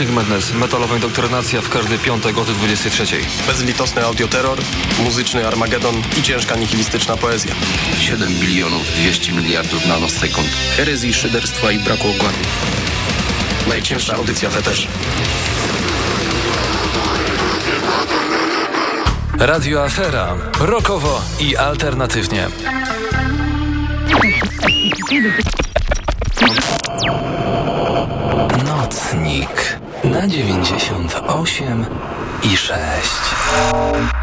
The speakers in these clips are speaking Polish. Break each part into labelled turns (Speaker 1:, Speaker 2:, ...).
Speaker 1: Crushing Madness, metalowa indoktrynacja w każdy piątek o 23.
Speaker 2: Bezlitosny audioterror, muzyczny Armagedon i ciężka nihilistyczna poezja.
Speaker 3: 7 bilionów 200 miliardów nanosekund.
Speaker 4: Herezji, szyderstwa i braku ogładu.
Speaker 2: Najcięższa audycja feteszy.
Speaker 5: Radio Afera. Rokowo i alternatywnie. Nocnik na 98 i 6.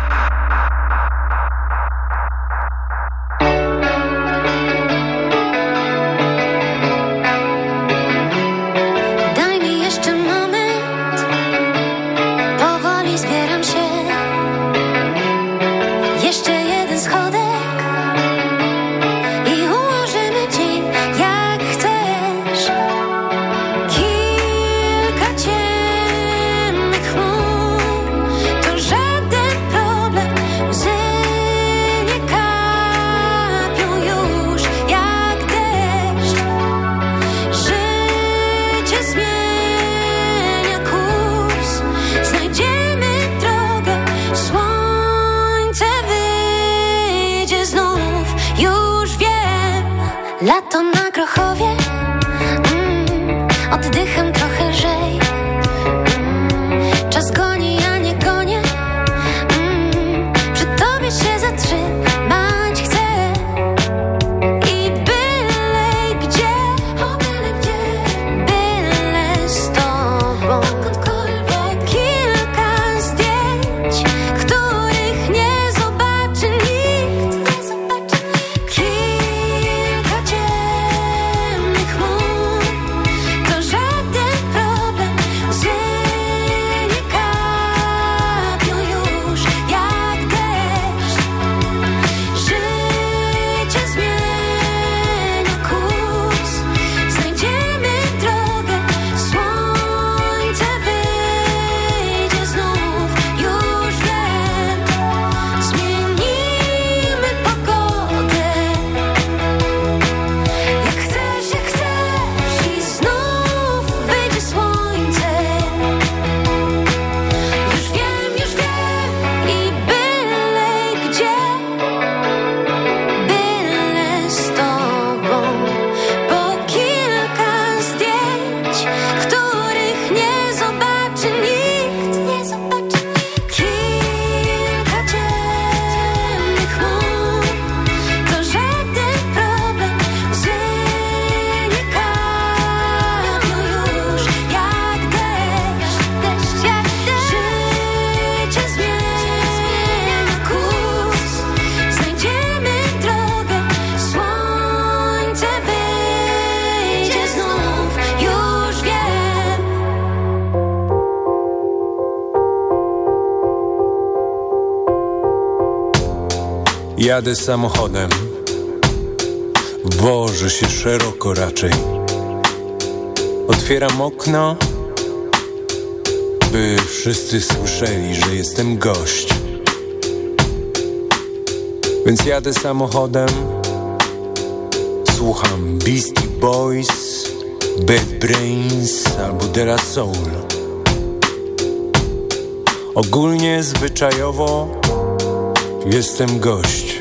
Speaker 5: Lato na Grochowie.
Speaker 6: Jadę samochodem, wożę się szeroko raczej. Otwieram okno, by wszyscy słyszeli, że jestem gość. Więc jadę samochodem, słucham Beastie Boys, Bad Brains albo De La Soul. Ogólnie, zwyczajowo jestem gość.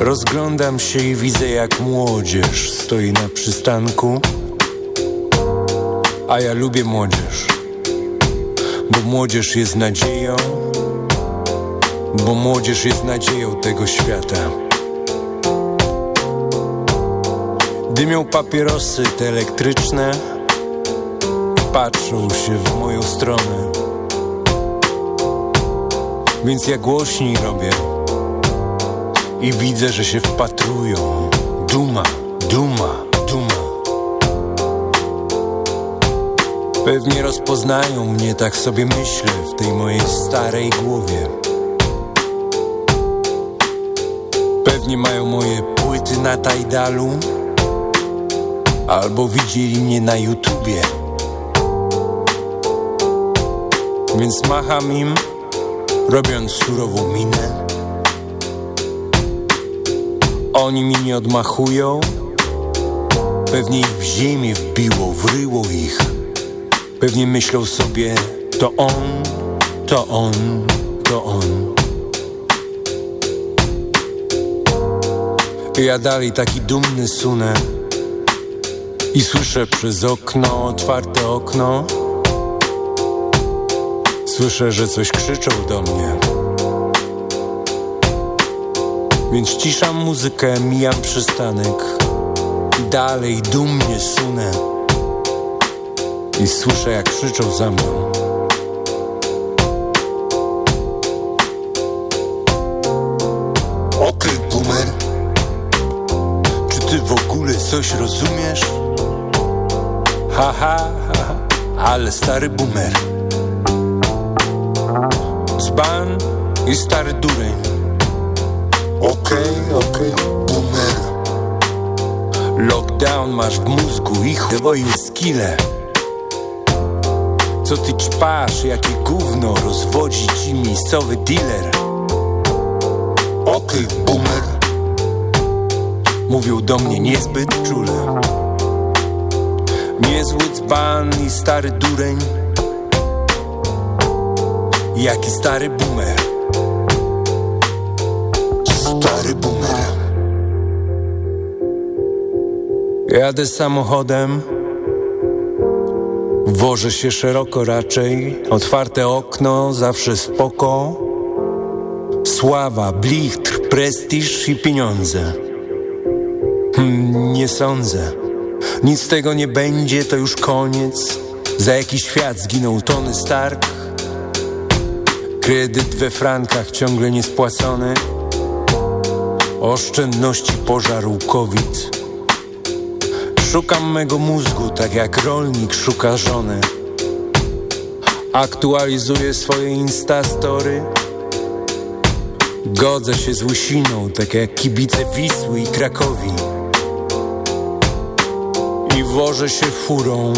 Speaker 6: Rozglądam się i widzę jak młodzież stoi na przystanku. A ja lubię młodzież Bo młodzież jest nadzieją Bo młodzież jest nadzieją tego świata. Dymią papierosy te elektryczne Patrzą się w moją stronę. Więc ja głośniej robię i widzę, że się wpatrują. Duma, duma, duma. Pewnie rozpoznają mnie, tak sobie myślę, w tej mojej starej głowie. Pewnie mają moje płyty na Tajdalu, albo widzieli mnie na YouTubie. Więc macham im, robiąc surową minę oni mi nie odmachują. Pewnie ich w ziemię wbiło, wryło ich. Pewnie myślał sobie To on, to on, to on. Ja dalej taki dumny sunę I słyszę przez okno, otwarte okno. Słyszę, że coś krzyczą do mnie Więc ciszam muzykę, mijam przystanek I dalej dumnie sunę I słyszę jak krzyczą za mną. Okej, boomer. Czy ty w ogóle coś rozumiesz? Ha, ha, ha, ale stary boomer. Dzban i stary dureń Okej, okay, okej, okay, boomer Lockdown masz w mózgu i chujowe skille. Co ty czpasz, jakie gówno rozwodzi ci miejscowy dealer? Okej, okay, boomer. Mówił do mnie niezbyt czule. Niezły dzban i stary dureń. Jaki stary boomer Jadę samochodem. Wożę się szeroko raczej. Otwarte okno, zawsze spoko. Sława, blichtr, prestiż i pieniądze. Hmm, Nie sądzę. Nic z tego nie będzie, to już koniec. Za jakiś świat zginął Tony Stark. Kredyt we frankach ciągle niespłacony. Oszczędności pożarł COVID Szukam mego mózgu, tak jak rolnik szuka żony. Aktualizuję swoje instastory. Godzę się z łysiną, tak jak kibice Wisły i Krakowi. I wożę się furą.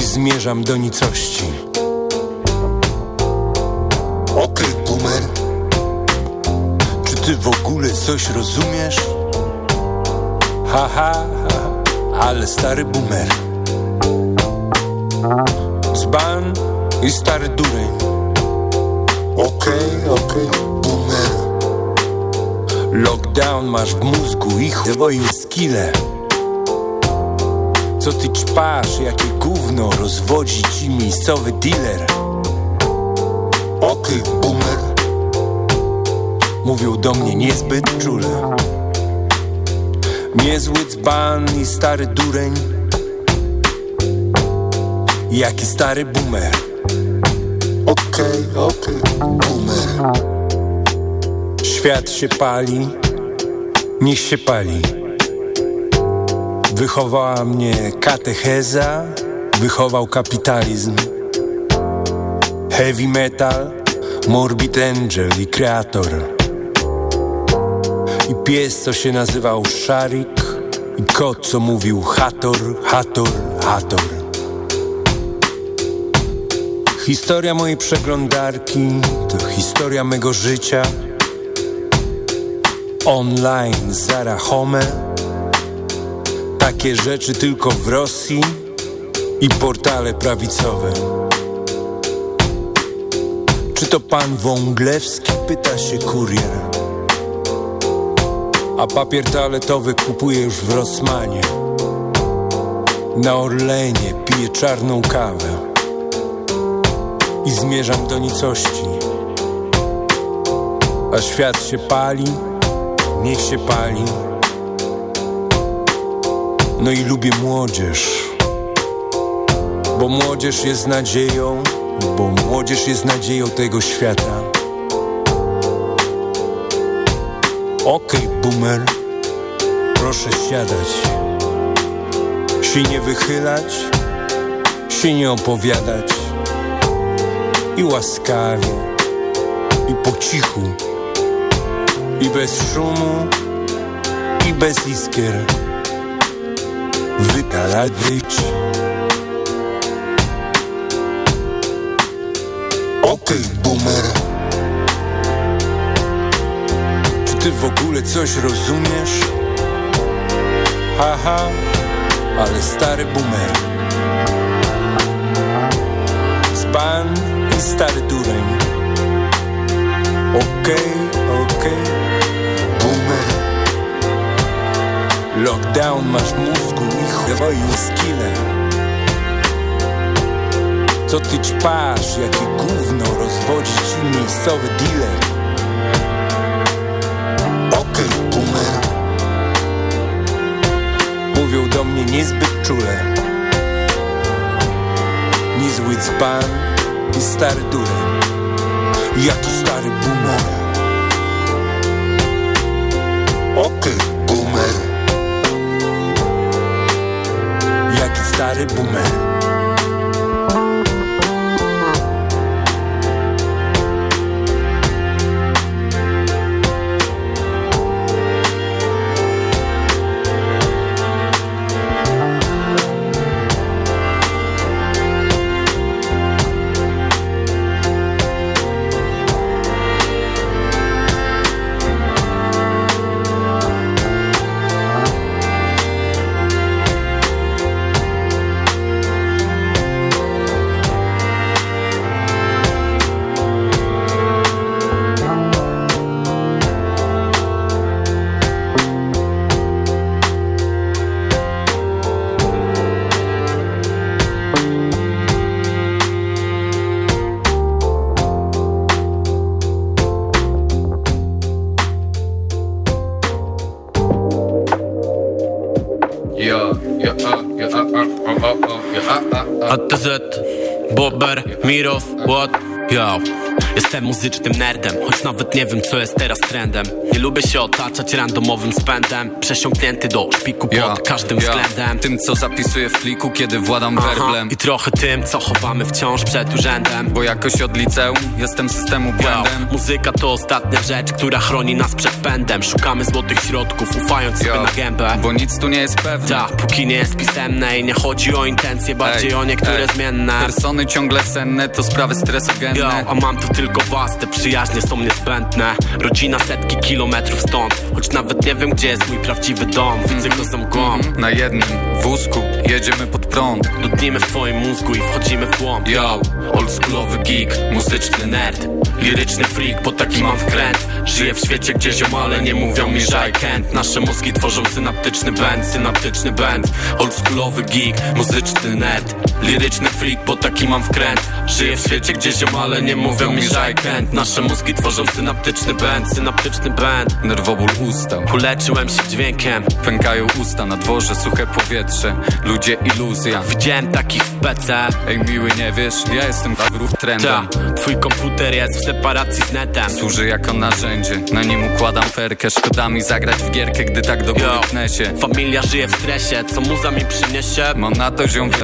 Speaker 6: I zmierzam do nicości. Okej, okay, boomer. Czy ty w ogóle coś rozumiesz? Ha, ha, ale stary boomer. Dzban i stary dureń. Okej, okay, okej, okay, boomer. Lockdown masz w mózgu i chujowe skille. Co ty czpasz, jakie gówno rozwodzi ci miejscowy dealer? Okej, okay, boomer. Mówił do mnie niezbyt czule Niezły dzban i stary dureń. Jaki stary boomer Okej, okay, okej, okay, boomer Świat się pali Niech się pali. Wychowała mnie katecheza Wychował kapitalizm. Heavy metal Morbid Angel i Kreator I pies, co się nazywał Szarik I kot, co mówił Hator, Hator, Hator. Historia mojej przeglądarki To historia mego życia. Online, Zara Home. Takie rzeczy tylko w Rosji I portale prawicowe. Czy to pan Wąglewski? Pyta się kurier A papier toaletowy kupuje już w Rosmanie. Na Orlenie piję czarną kawę I zmierzam do nicości. A świat się pali Niech się pali. No i lubię młodzież Bo młodzież jest nadzieją Bo młodzież jest nadzieją tego świata. Okej, okay, boomer. Proszę siadać. Się nie wychylać Się nie opowiadać. I łaskawie I po cichu I bez szumu I bez iskier. Wypalać. Okej, okay, boomer ty w ogóle coś rozumiesz? Haha, ale stary boomer. Zban i stary dureń. Okej, okay, okej, okay. boomer. Lockdown masz mózgu i chujoju skille. Co ty ćpasz, jakie gówno rozwodzi ci miejscowy dealer Mówią do mnie niezbyt czule. Niezły dzban i stary dureń Jaki stary boomer Okej, okay, boomer Jaki stary boomer
Speaker 7: muzycznym nerdem, choć nawet nie wiem co jest teraz trendem Lubię się otaczać randomowym spędem Przesiąknięty do szpiku pod ja, każdym ja. względem.
Speaker 3: Tym co zapisuję w pliku, kiedy władam Aha. werblem.
Speaker 7: I trochę tym, co chowamy wciąż przed urzędem.
Speaker 3: Bo jakoś od liceum jestem systemu błędem.
Speaker 7: Yo, Muzyka to ostatnia rzecz, która chroni nas przed pędem. Szukamy złotych środków, ufając Yo, sobie na gębę.
Speaker 3: Bo nic tu nie jest pewne.
Speaker 7: Ta, póki nie jest pisemne i nie chodzi o intencje Bardziej ej, o niektóre ej. zmienne.
Speaker 3: Persony ciągle senne, to sprawy stresogenne.
Speaker 7: Yo, a mam tu tylko was, te przyjaźnie są niezbędne. Rodzina setki kilometrów stąd. Choć nawet nie wiem gdzie jest mój prawdziwy dom. Widzę go za mgłą
Speaker 3: Na jednym wózku jedziemy pod prąd.
Speaker 7: Dudnimy w twoim mózgu i wchodzimy w głąb.
Speaker 3: Yo, oldschoolowy geek, muzyczny nerd. Liryczny freak, bo taki mam wkręt. Żyję w świecie, gdzie ziomale nie mówią mi, że I can't. Nasze mózgi tworzą synaptyczny band, synaptyczny band Oldschoolowy geek, muzyczny nerd. Liryczny freak, bo taki mam wkręt. Żyję w świecie, gdzie ziomale nie mówią mi, że I can't. Nasze mózgi tworzą synaptyczny band, synaptyczny band Nerwoból ustał,
Speaker 7: uleczyłem się dźwiękiem.
Speaker 3: Pękają usta, na dworze suche powietrze. Ludzie iluzja.
Speaker 7: Widziałem takich w PC
Speaker 3: Ej miły, nie wiesz, ja jestem wróg trendem.
Speaker 7: Ta, Twój komputer jest w separacji z netem.
Speaker 3: Służy jako narzędzie, na nim układam ferkę. Szkoda mi zagrać w gierkę, gdy tak do góry się.
Speaker 7: Familia żyje w stresie, co muza mi przyniesie?
Speaker 3: Mam na to ziom w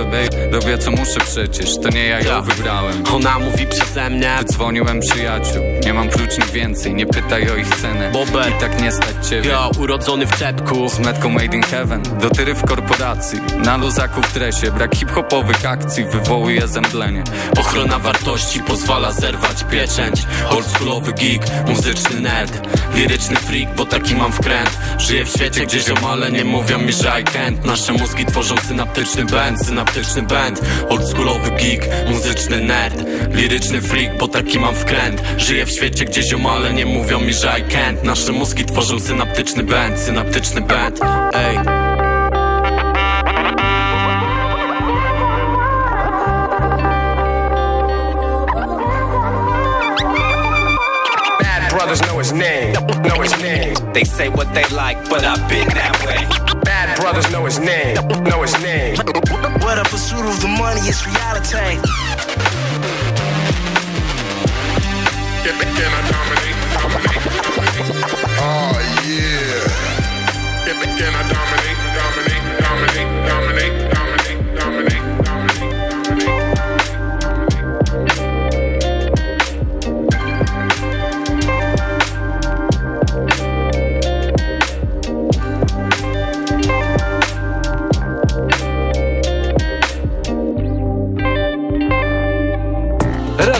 Speaker 3: robię co muszę przecież. To nie ja ją wybrałem.
Speaker 7: Ona mówi przeze mnie.
Speaker 3: Dzwoniłem przyjaciół, nie mam próczni więcej Nie pytaj o ich cenę.
Speaker 7: Bober.
Speaker 3: I tak nie stać ciebie.
Speaker 7: Ja, urodzony w czepku.
Speaker 3: Z metką made in heaven. Do tyry w korporacji. Na luzaku w tresie. Brak hip-hopowych akcji wywołuje zemdlenie.
Speaker 7: Ochrona wartości pozwala zerwać pieczęć. Oldschoolowy geek, muzyczny nerd. Liryczny freak, bo taki mam wkręt. Żyję w świecie, gdzie ziomale nie mówią mi, że I can't. Nasze mózgi tworzą synaptyczny band, synaptyczny band Oldschoolowy geek, muzyczny nerd. Liryczny freak, bo taki mam wkręt. Żyję w świecie, gdzie ziomale nie mówią mi, że I can't Nasze mózgi tworzą synaptyczny band, synaptyczny band Ej
Speaker 8: brothers know his name, know his name.
Speaker 9: They say what they like, but I've been that way.
Speaker 8: Bad brothers know his name, know his name.
Speaker 10: But a pursuit of the money is reality.
Speaker 8: Can, can I dominate, dominate, dominate? Oh yeah. Can, can I dominate, dominate,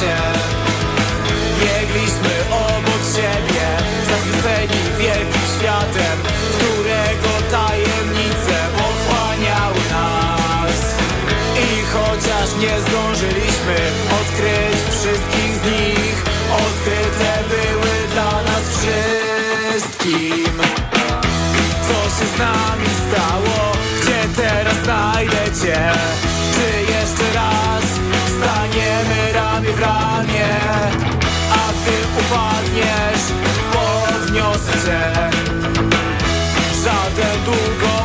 Speaker 11: się Biegliśmy obok siebie Zachwyceni wielkim światem Którego tajemnice pochłaniały nas I chociaż nie zdążyliśmy Odkryć wszystkich z nich Odkryte były dla nas wszystkim Co się z nami stało? Gdzie teraz znajdę Cię? kranie A ty upadniesz, podniosę cię Żaden długo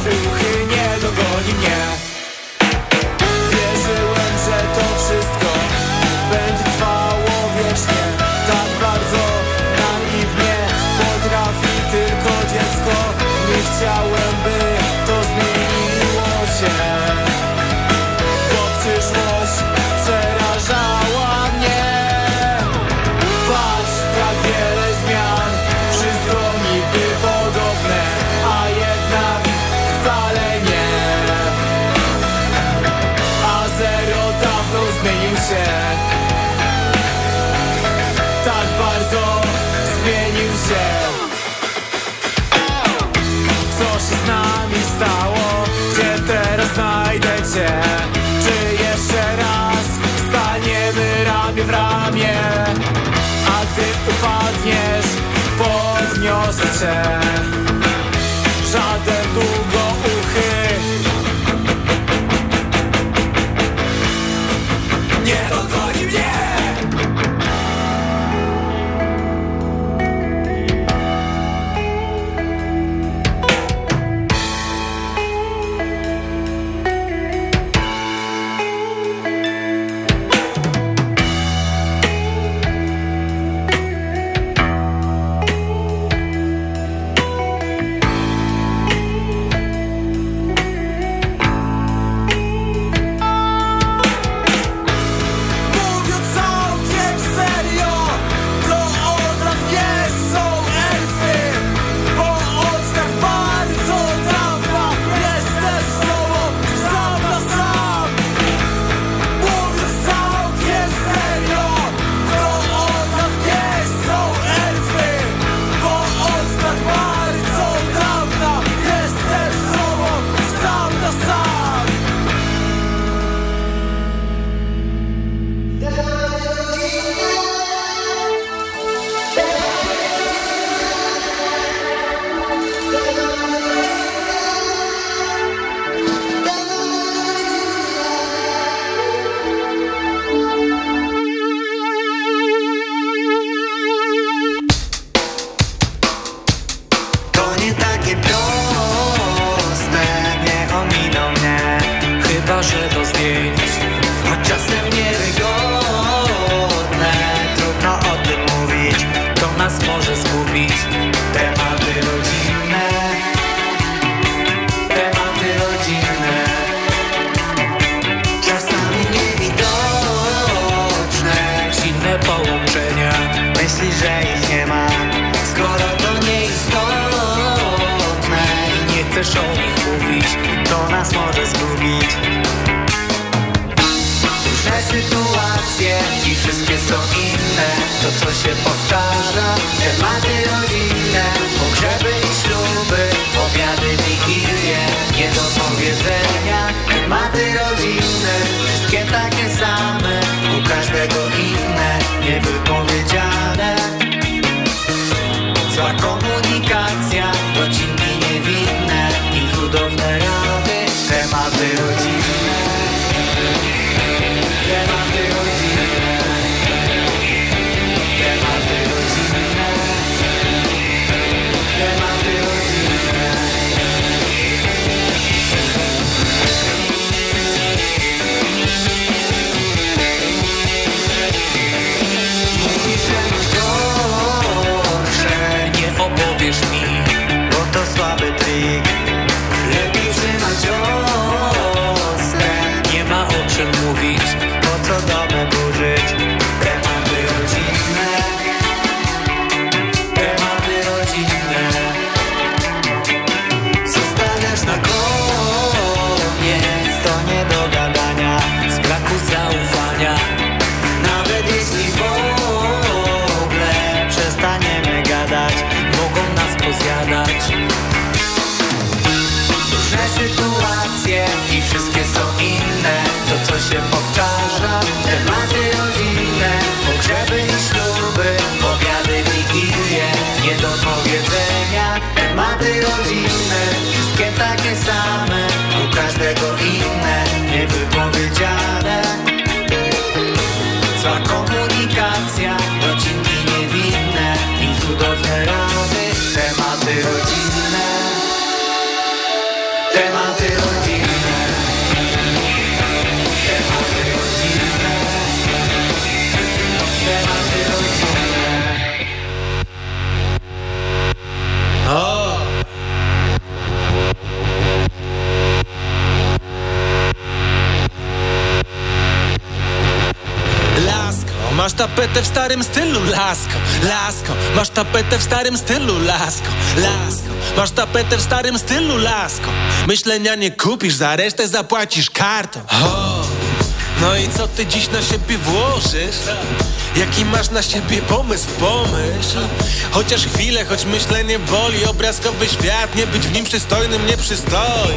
Speaker 11: biegniesz, podniosę cię. Żaden
Speaker 12: długo starym stylu, lasko, lasko. Masz tapetę w starym stylu, lasko. Myślenia nie kupisz, za resztę zapłacisz kartą. O, No i co ty dziś na siebie włożysz? Jaki masz na siebie pomysł, pomyśl. Chociaż chwilę, choć myślenie boli Obrazkowy świat, nie być w nim przystojnym nie przystoi.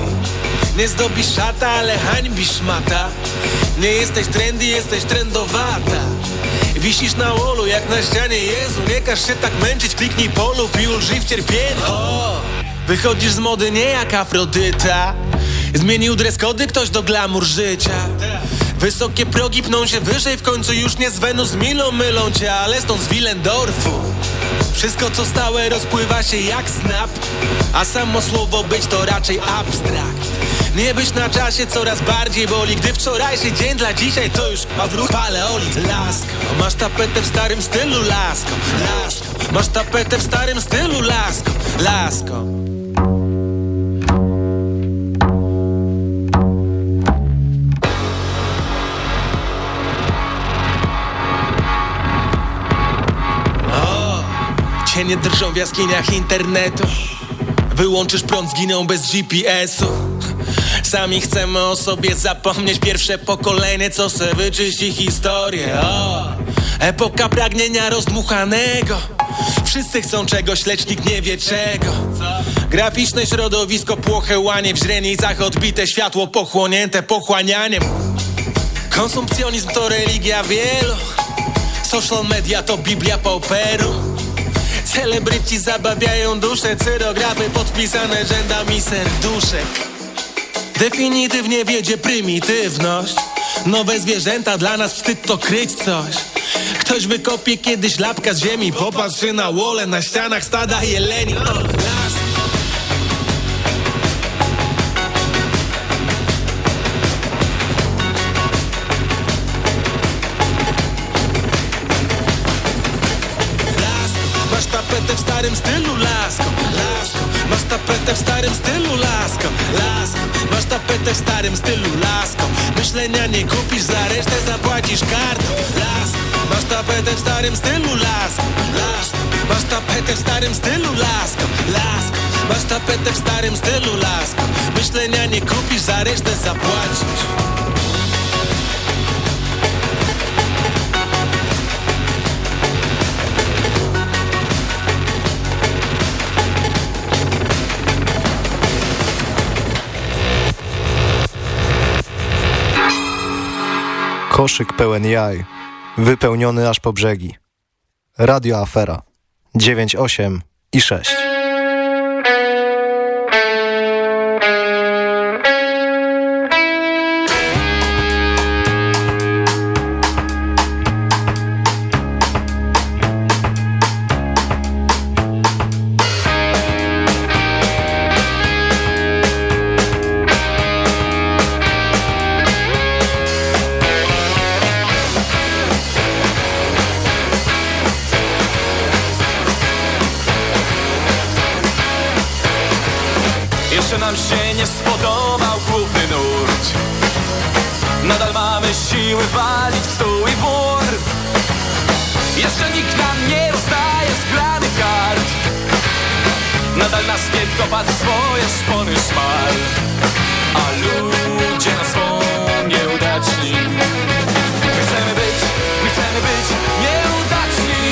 Speaker 12: Nie zdobisz szata, ale hańbisz szmata. Nie jesteś trendy, jesteś trendowata Wisisz na łolu jak na ścianie Jezu, nie każ się tak męczyć. Kliknij polub i ulżyj w cierpieniu. Wychodzisz z mody nie jak Afrodyta. Zmienił dress kody ktoś do glamour życia. Wysokie progi pną się wyżej W końcu już nie z Wenus Milą mylą cię Ale stąd z Willendorfu. Wszystko co stałe rozpływa się jak snap. A samo słowo być to raczej abstrakt Nie być na czasie coraz bardziej boli Gdy wczorajszy dzień dla dzisiaj to już wróg paleolit Lasko, masz tapetę w starym stylu Lasko, lasko Masz tapetę w starym stylu Lasko, lasko O, Cienie drżą w jaskiniach internetu. Wyłączysz prąd, zginą bez GPS-u Sami chcemy o sobie zapomnieć. Pierwsze pokolenie, co se wyczyści historię. O, Epoka pragnienia rozdmuchanego. Wszyscy chcą czegoś, lecz nikt nie wie czego. Graficzne środowisko płoche łanie. W źrenicach odbite światło pochłonięte pochłanianiem. Konsumpcjonizm to religia wielu. Social media to biblia pauperu Celebryci zabawiają duszę Cyrografy podpisane rzędami serduszek Definitywnie wiedzie prymitywność. Nowe zwierzęta dla nas wstyd to kryć coś. Ktoś wykopie kiedyś lapka z ziemi Popatrzy na łole, na ścianach stada jeleni. Las. Masz tapetę w starym stylu, lasko, lasko. Masz tapetę w starym stylu, lasko Tapetę w starym stylu, lasko Myślenia nie kupisz, za resztę zapłacisz kartą, lasko Masz tapetę w starym stylu, lasko, lasko Masz tapetę w starym stylu, lasko, lasko Masz tapetę w starym stylu, lasko Myślenia nie kupisz, za resztę zapłacisz
Speaker 13: Koszyk pełen jaj, wypełniony aż po brzegi. Radio Afera 98 i 6.
Speaker 14: dopadł swoje szpony szmal A ludzie nas są nieudaczni My chcemy być, my chcemy być nieudaczni.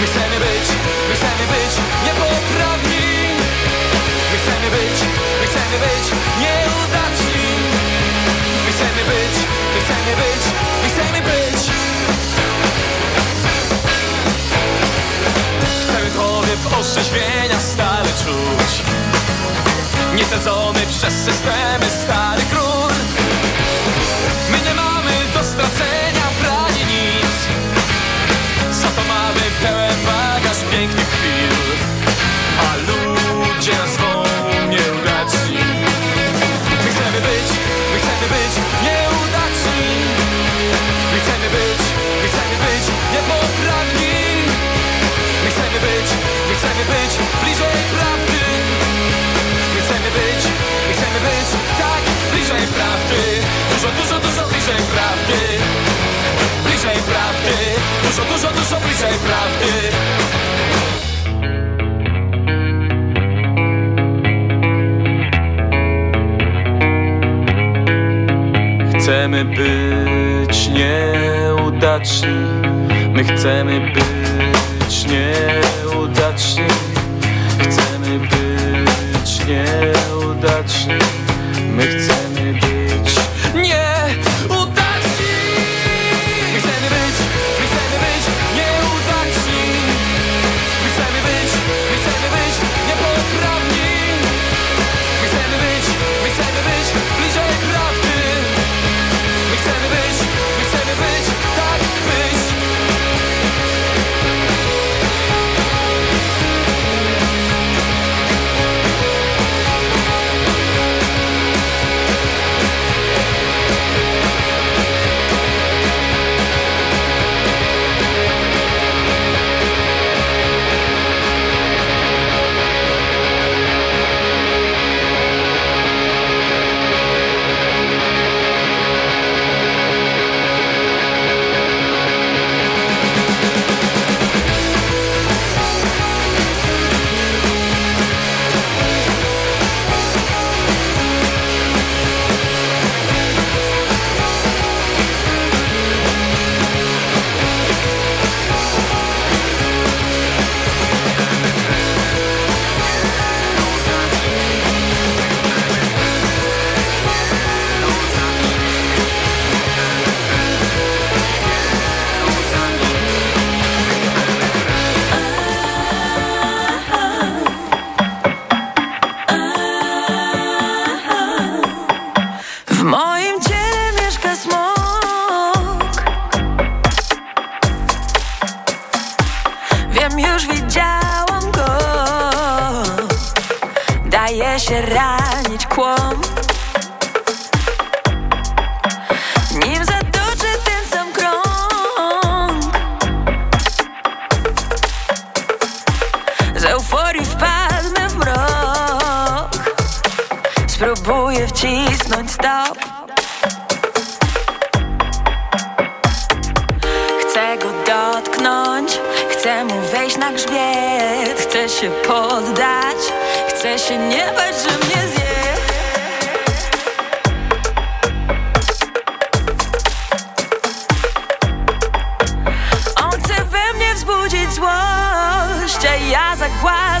Speaker 14: My chcemy być, my chcemy być niepoprawni. My chcemy być, my chcemy być nieudaczni. My chcemy być, my chcemy być, my chcemy być. Powiew orzeźwienia stale czuć Niecedzony przez systemy starych rur My nie mamy do stracenia prawie nic. Za to mamy pełen bagaż pięknych chwil. A ludzie bliżej prawdy. Dużo, dużo, dużo bliżej prawdy. Bliżej prawdy. Dużo, dużo, dużo bliżej prawdy. Chcemy być nieudaczni. My chcemy być nieudaczni. Chcemy być nieudaczni
Speaker 15: złość A ja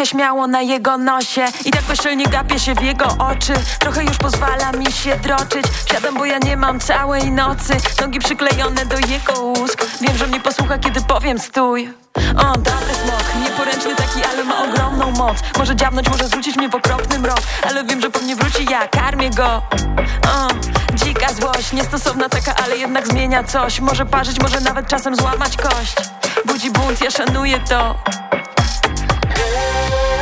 Speaker 15: rękę śmiało na jego nosie I tak bezczelnie gapię się w jego oczy. Trochę już pozwala mi się droczyć. Wsiadam, bo ja nie mam całej nocy. Nogi przyklejone do jego ust. Wiem, że mnie posłucha, kiedy powiem stój. O, dobry smok, nieporęczny taki, ale ma ogromną moc. Może dziabnąć, może zrzucić mnie w okropny mrok. Ale wiem, że po mnie wróci, ja karmię go. O, dzika złość, niestosowna taka, ale jednak zmienia coś. Może parzyć, może nawet czasem złamać kość. Budzi bunt, ja szanuję to
Speaker 16: Kiedyś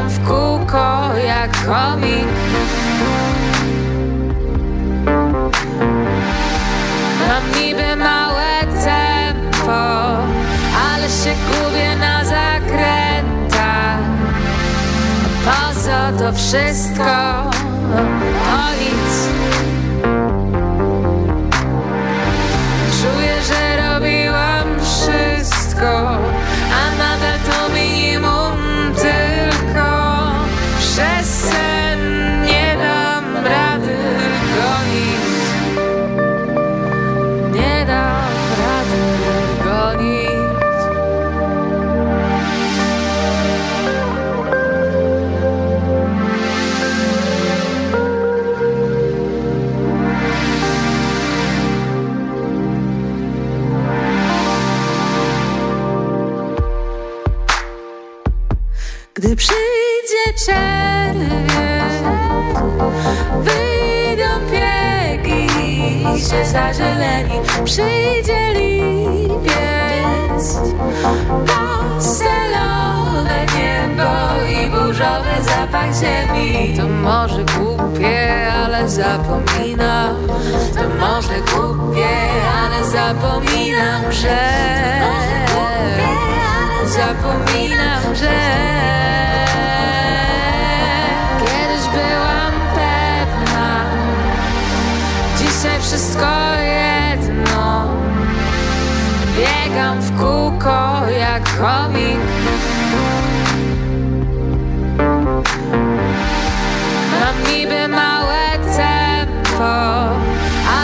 Speaker 16: Biegam w kółko jak komik Mam niby małe tempo Ale się gubię na zakrętach Po co to wszystko? Się zazieleni Przyjdzie lipiec Pastelowe niebo i burzowy zapach ziemi. To może głupie, ale zapominam To może głupie, ale zapominam, że Zapominam, że wszystko jedno. Biegam w kółko jak chomik. Mam niby małe tempo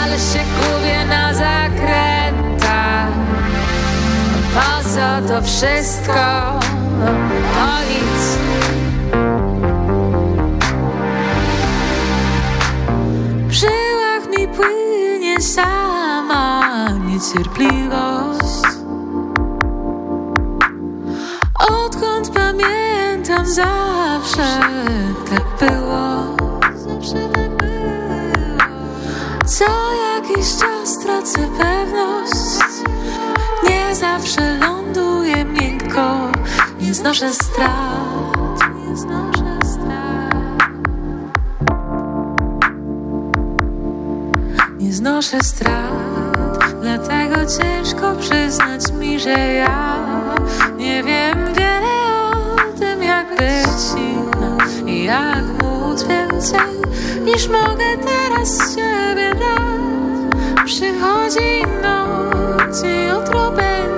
Speaker 16: Ale się gubię na zakrętach. Po co to wszystko? Niecierpliwość. Odkąd pamiętam zawsze tak było. Co jakiś czas tracę pewność. Nie zawsze ląduję miękko. Nie znoszę strat. Nie znoszę strat. Nie znoszę strat Dlatego ciężko przyznać mi, że ja Nie wiem wiele o tym jak być silna I jak móc więcej Niż mogę teraz siebie dać. Przychodzi noc i jutro będzie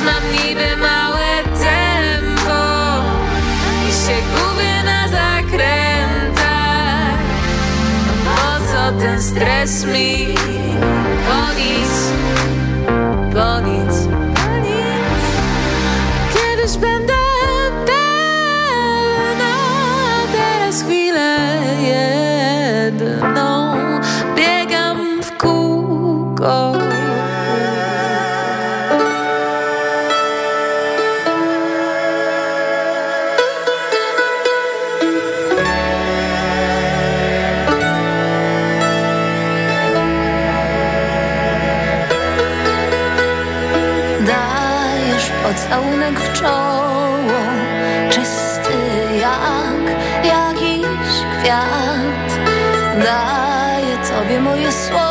Speaker 16: Mam niby małe tempo I się gubię na zakrętach Po co ten stres mi?
Speaker 17: this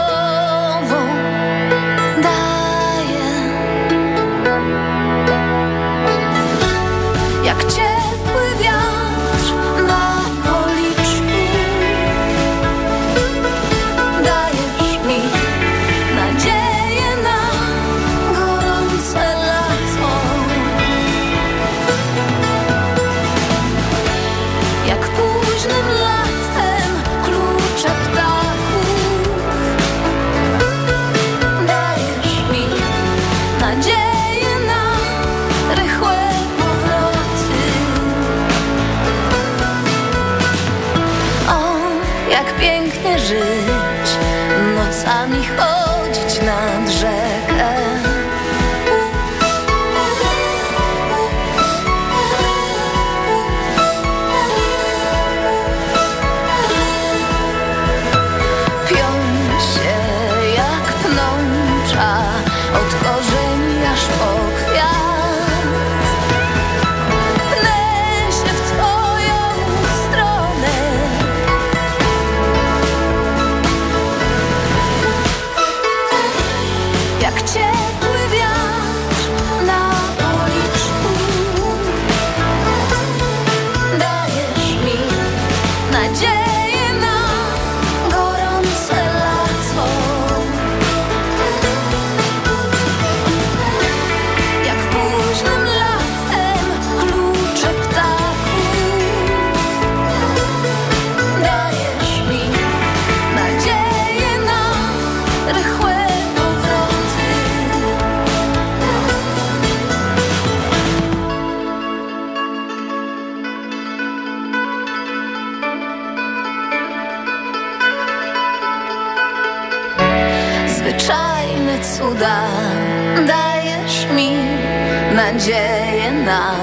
Speaker 18: nami chodzić nad nadzieję na to,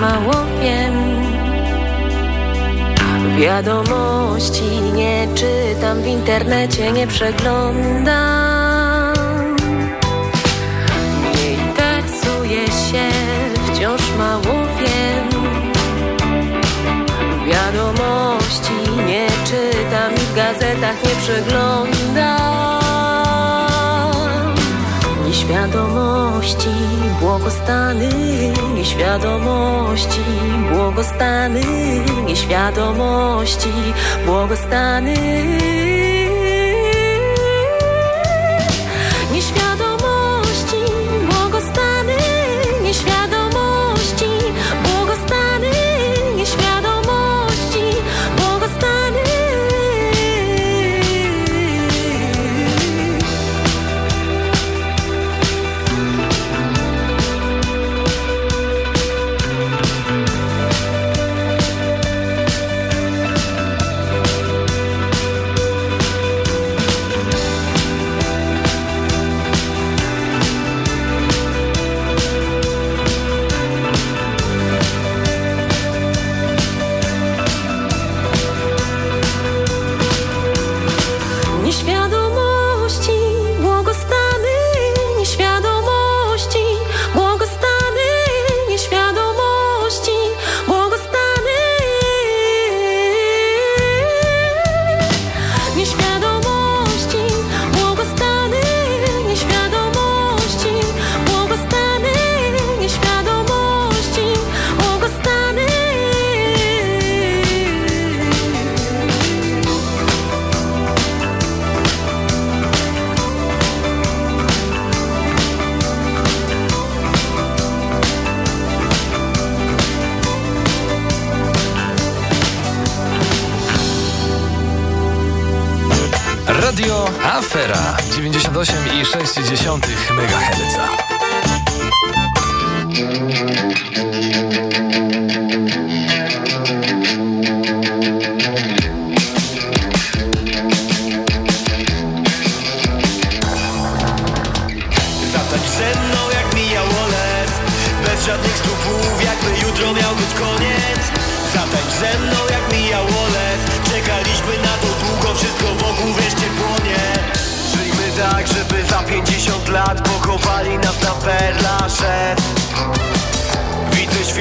Speaker 19: mało wiem. Wiadomości nie czytam, w internecie nie przeglądam. Nie interesuję się, wciąż mało wiem. Wiadomości nie czytam i w gazetach nie przeglądam Nieświadomości błogostany nieświadomości, błogostany nieświadomości, błogostany
Speaker 5: Afera 98,6 MHz.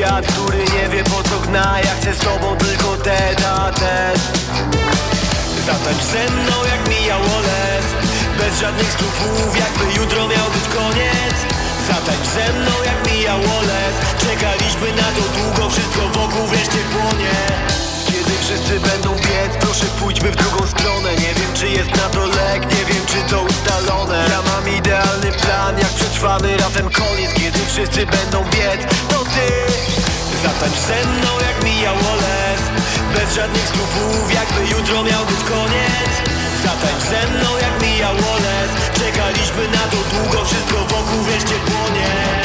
Speaker 20: Świat, który nie wie po co gna. Ja chcę z tobą tylko te a tet Zatańcz ze mną jak mijało let Bez żadnych skrupów, jakby jutro miał być koniec. Zatańcz ze mną jak mijało let Czekaliśmy na to długo, wszystko wokół wreszcie płonie wszyscy będą biec, proszę pójdźmy w drugą stronę. Nie wiem czy jest na to lek, nie wiem czy to ustalone. Ja mam idealny plan, jak przetrwamy razem koniec. Kiedy wszyscy będą biec, to ty Zatańcz ze mną jak mijało let Bez żadnych skrupów, jakby jutro miał być koniec. Zatańcz ze mną jak mijało let Czekaliśmy na to długo, wszystko wokół wreszcie płonie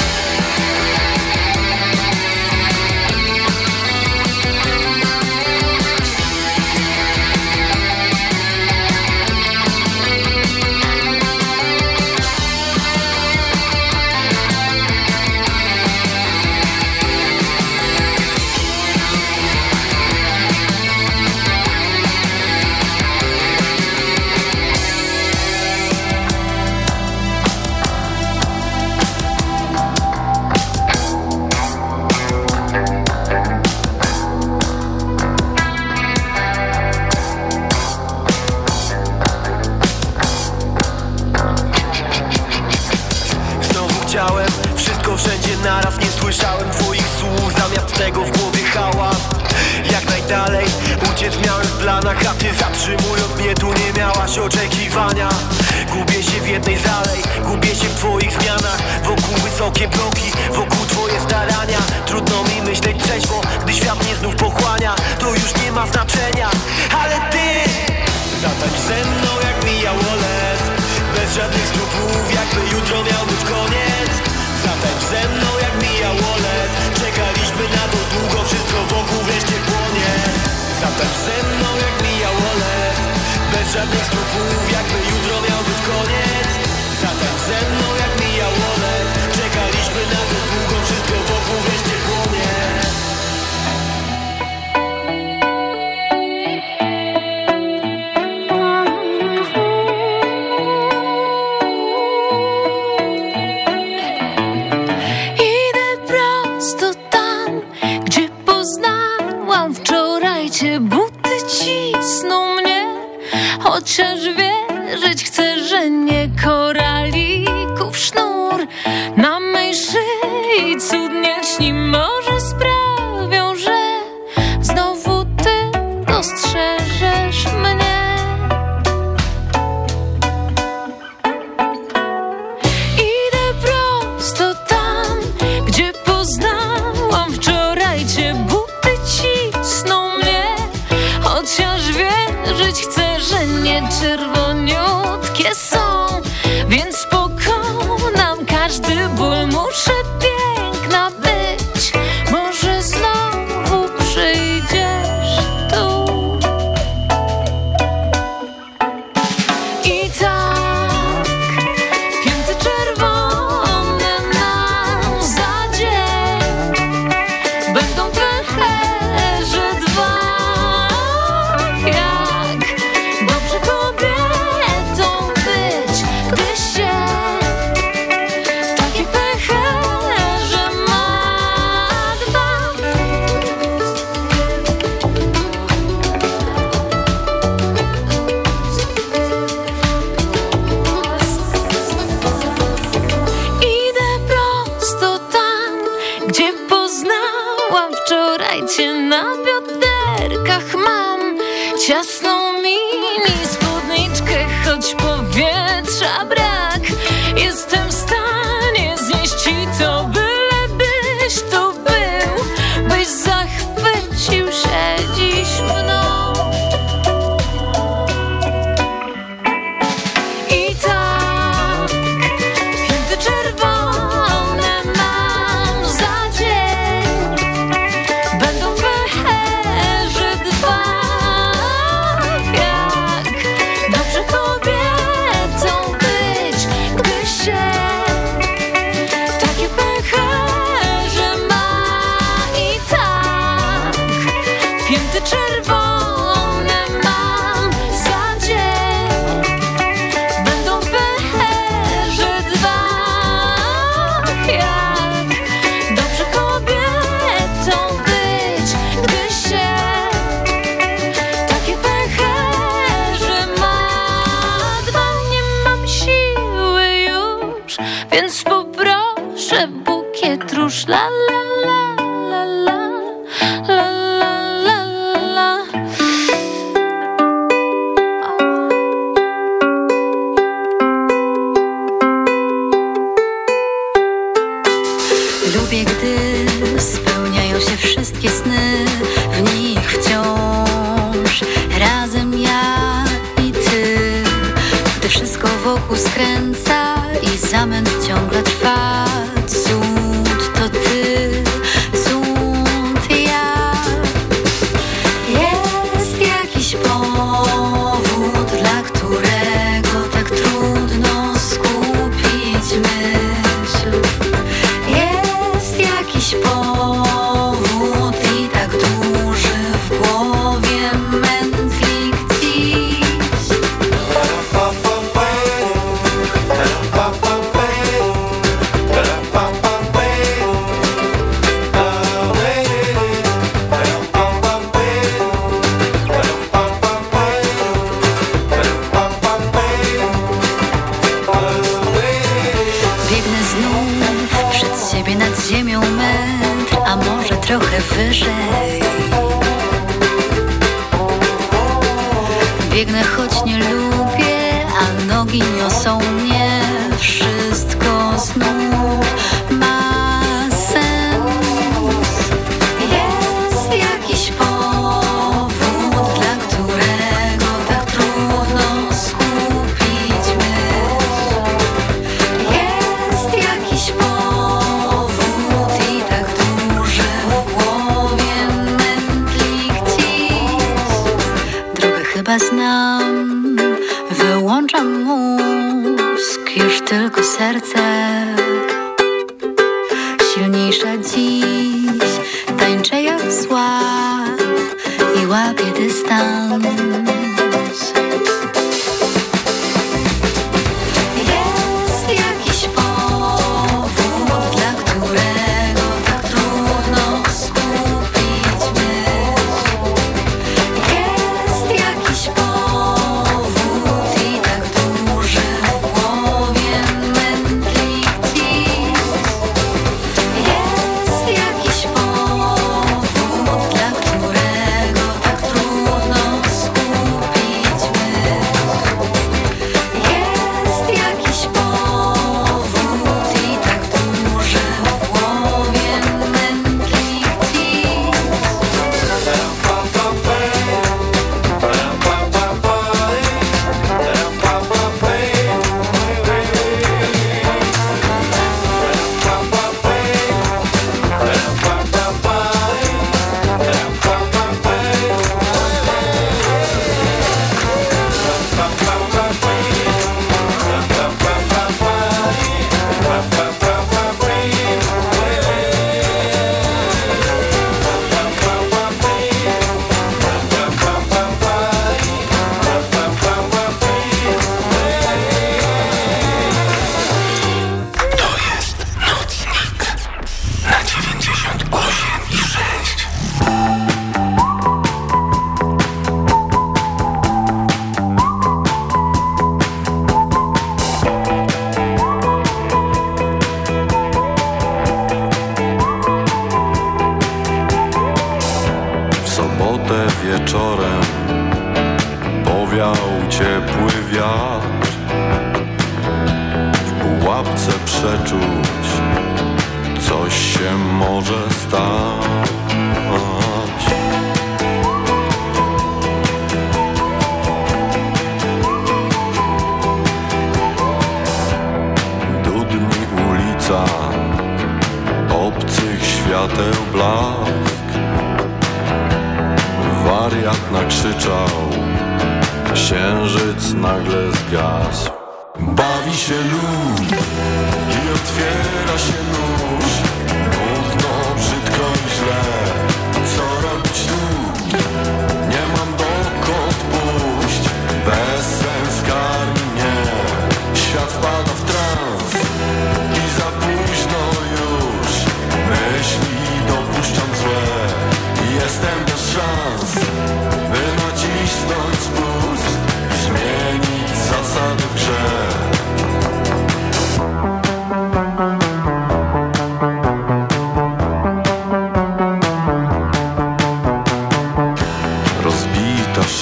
Speaker 17: бегных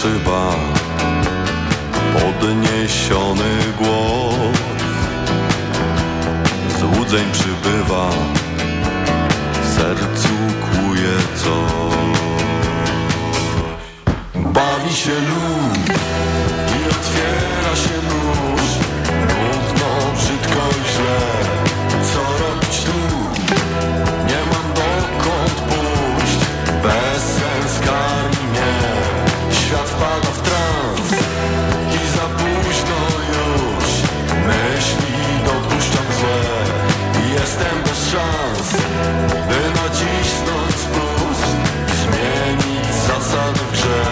Speaker 17: szyba Podniesiony głos. Złudzeń przybywa. W
Speaker 21: sercu kłuje coś. Bawi się lód I otwiera się nóg szans, by nacisnąć spust i zmienić zasady w grze.